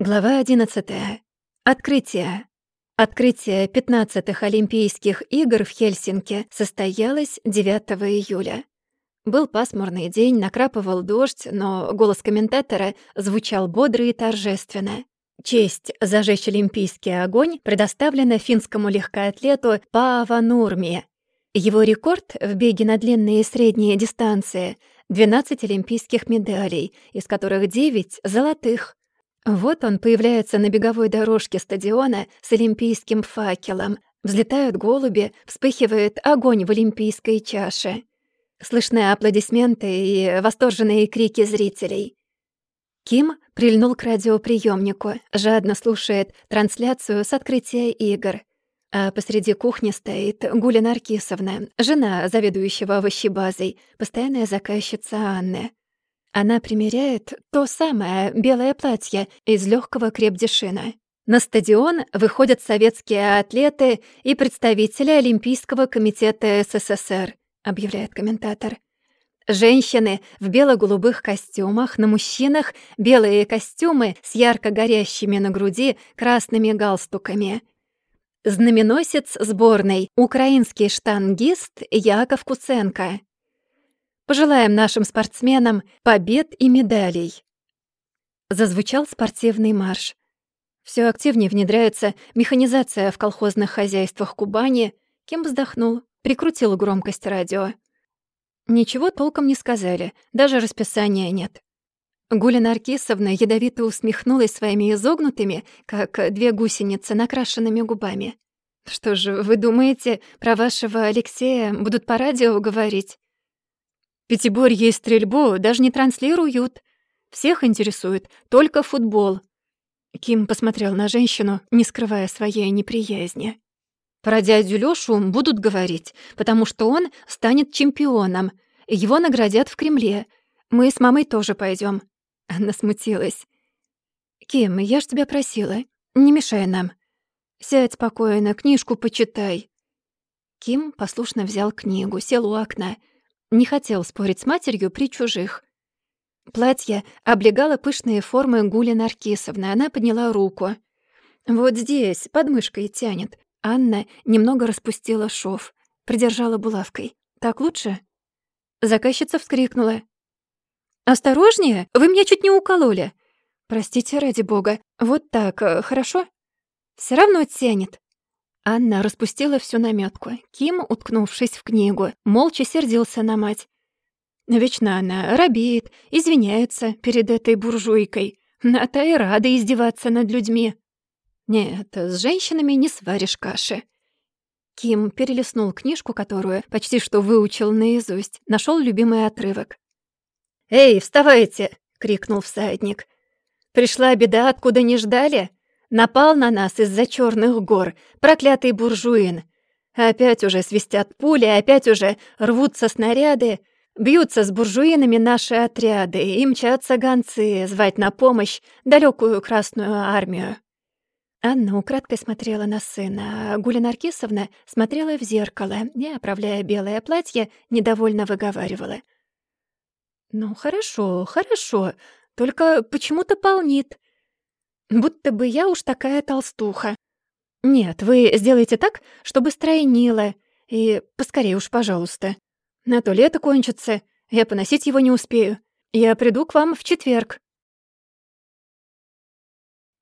Глава 11. Открытие. Открытие 15-х Олимпийских игр в Хельсинки состоялось 9 июля. Был пасмурный день, накрапывал дождь, но голос комментатора звучал бодро и торжественно. Честь зажечь олимпийский огонь предоставлена финскому легкоатлету Паава Нурми. Его рекорд в беге на длинные и средние дистанции — 12 олимпийских медалей, из которых 9 — золотых. Вот он появляется на беговой дорожке стадиона с олимпийским факелом. Взлетают голуби, вспыхивает огонь в олимпийской чаше. Слышны аплодисменты и восторженные крики зрителей. Ким прильнул к радиоприемнику, жадно слушает трансляцию с открытия игр. А посреди кухни стоит Гуля Наркисовна, жена заведующего овощебазой, постоянная заказчица Анны. Она примеряет то самое белое платье из легкого крепдешина. На стадион выходят советские атлеты и представители Олимпийского комитета СССР, объявляет комментатор. Женщины в бело-голубых костюмах, на мужчинах белые костюмы с ярко горящими на груди красными галстуками. Знаменосец сборной — украинский штангист Яков Куценко. Пожелаем нашим спортсменам побед и медалей. Зазвучал спортивный марш. Все активнее внедряется механизация в колхозных хозяйствах Кубани. Кем вздохнул, прикрутил громкость радио. Ничего толком не сказали, даже расписания нет. Гуля Наркисовна ядовито усмехнулась своими изогнутыми, как две гусеницы, накрашенными губами. «Что же, вы думаете, про вашего Алексея будут по радио говорить?» Пятиборье и стрельбу даже не транслируют. Всех интересует только футбол. Ким посмотрел на женщину, не скрывая своей неприязни. Про дядю Лёшу будут говорить, потому что он станет чемпионом. Его наградят в Кремле. Мы с мамой тоже пойдем. Она смутилась. «Ким, я ж тебя просила, не мешай нам. Сядь спокойно, книжку почитай». Ким послушно взял книгу, сел у окна — не хотел спорить с матерью при чужих. Платье облегало пышные формы Гули Наркисовны. Она подняла руку. «Вот здесь, под мышкой тянет». Анна немного распустила шов, придержала булавкой. «Так лучше?» Заказчица вскрикнула. «Осторожнее! Вы меня чуть не укололи!» «Простите, ради бога. Вот так, э, хорошо?» Все равно тянет». Анна распустила всю наметку. Ким, уткнувшись в книгу, молча сердился на мать. Вечно она робеет, извиняется перед этой буржуйкой. На та и рада издеваться над людьми. Нет, с женщинами не сваришь каши. Ким перелистнул книжку, которую почти что выучил наизусть, нашел любимый отрывок. «Эй, вставайте!» — крикнул всадник. «Пришла беда, откуда не ждали? Напал на нас из-за черных гор, проклятый буржуин. Опять уже свистят пули, опять уже рвутся снаряды. Бьются с буржуинами наши отряды, и мчатся гонцы звать на помощь далекую Красную Армию. Анна украдкой смотрела на сына, а Гуля Наркисовна смотрела в зеркало и, оправляя белое платье, недовольно выговаривала. «Ну, хорошо, хорошо, только почему-то полнит. Будто бы я уж такая толстуха. Нет, вы сделайте так, чтобы стройнило. И поскорее уж, пожалуйста. На то лето кончится. Я поносить его не успею. Я приду к вам в четверг.